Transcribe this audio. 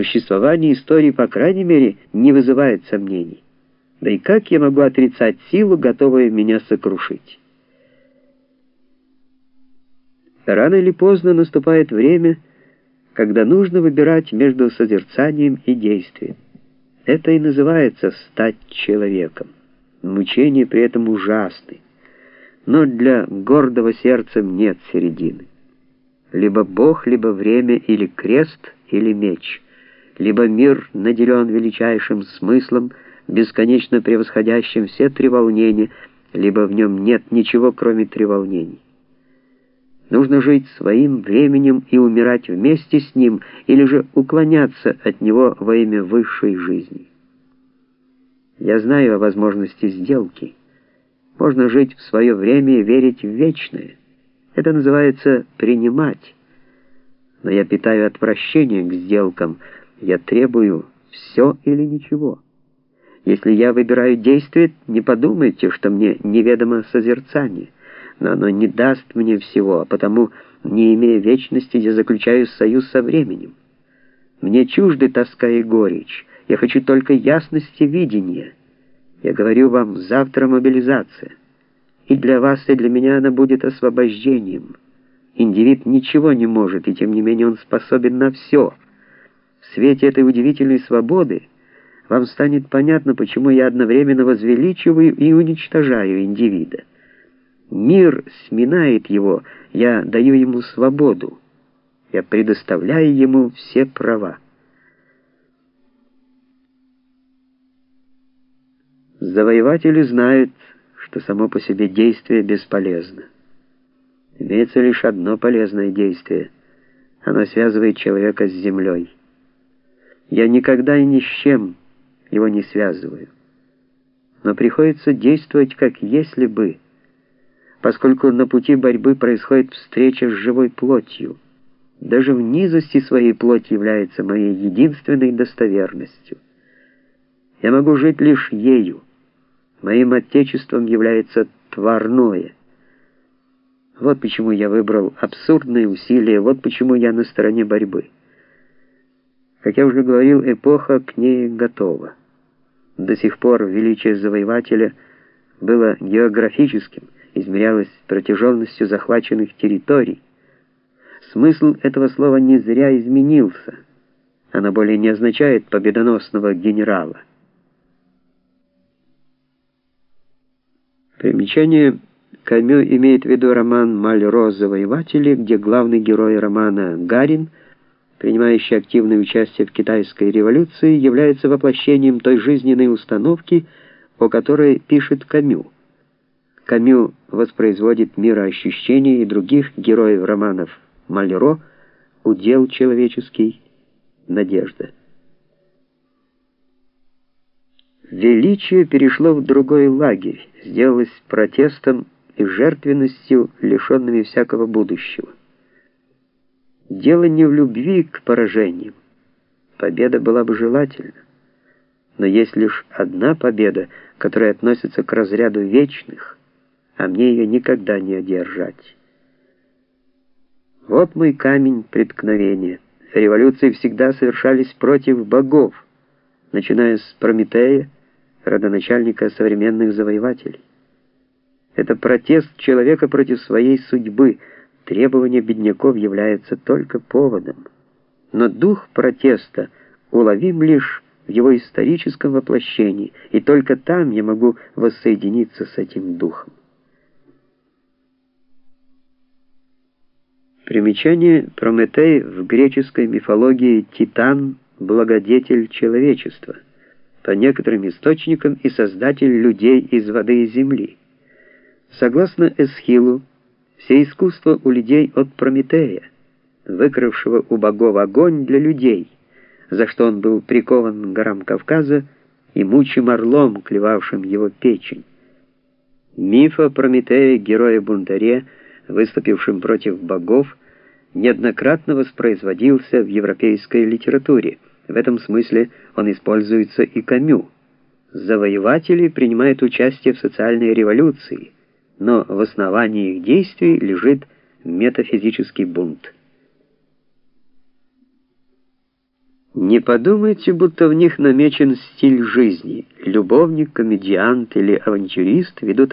Существование истории, по крайней мере, не вызывает сомнений. Да и как я могу отрицать силу, готовую меня сокрушить? Рано или поздно наступает время, когда нужно выбирать между созерцанием и действием. Это и называется «стать человеком». Мучения при этом ужасны. Но для гордого сердца нет середины. Либо Бог, либо время, или крест, или меч. Либо мир наделен величайшим смыслом, бесконечно превосходящим все треволнения, либо в нем нет ничего, кроме треволнений. Нужно жить своим временем и умирать вместе с ним, или же уклоняться от него во имя высшей жизни. Я знаю о возможности сделки. Можно жить в свое время и верить в вечное. Это называется «принимать». Но я питаю отвращение к сделкам. Я требую все или ничего. Если я выбираю действие, не подумайте, что мне неведомо созерцание но оно не даст мне всего, а потому, не имея вечности, я заключаю союз со временем. Мне чужды тоска и горечь, я хочу только ясности видения. Я говорю вам, завтра мобилизация. И для вас, и для меня она будет освобождением. Индивид ничего не может, и тем не менее он способен на все. В свете этой удивительной свободы вам станет понятно, почему я одновременно возвеличиваю и уничтожаю индивида. Мир сминает его, я даю ему свободу. Я предоставляю ему все права. Завоеватели знают, что само по себе действие бесполезно. Имеется лишь одно полезное действие. Оно связывает человека с землей. Я никогда и ни с чем его не связываю. Но приходится действовать, как если бы поскольку на пути борьбы происходит встреча с живой плотью. Даже в низости своей плоть является моей единственной достоверностью. Я могу жить лишь ею. Моим отечеством является тварное. Вот почему я выбрал абсурдные усилия, вот почему я на стороне борьбы. Как я уже говорил, эпоха к ней готова. До сих пор величие завоевателя было географическим – измерялась протяженностью захваченных территорий. Смысл этого слова не зря изменился. Оно более не означает победоносного генерала. Примечание Камю имеет в виду роман «Мальро. Завоеватели», где главный герой романа Гарин, принимающий активное участие в китайской революции, является воплощением той жизненной установки, о которой пишет Камю. Камю воспроизводит мироощущение и других героев романов Мальро «Удел человеческий», «Надежда». Величие перешло в другой лагерь, сделалось протестом и жертвенностью, лишенными всякого будущего. Дело не в любви к поражениям. Победа была бы желательна. Но есть лишь одна победа, которая относится к разряду вечных — а мне ее никогда не одержать. Вот мой камень преткновения. Революции всегда совершались против богов, начиная с Прометея, родоначальника современных завоевателей. Это протест человека против своей судьбы. Требование бедняков является только поводом. Но дух протеста уловим лишь в его историческом воплощении, и только там я могу воссоединиться с этим духом. Примечание Прометей в греческой мифологии Титан – благодетель человечества, по некоторым источникам и создатель людей из воды и земли. Согласно Эсхилу, все искусство у людей от Прометея, выкрывшего у богов огонь для людей, за что он был прикован к горам Кавказа и мучим орлом, клевавшим его печень. Миф о Прометее, герое-бунтаре, выступившим против богов, неоднократно воспроизводился в европейской литературе. В этом смысле он используется и Камю. Завоеватели принимают участие в социальной революции, но в основании их действий лежит метафизический бунт. Не подумайте, будто в них намечен стиль жизни. Любовник, комедиант или авантюрист ведут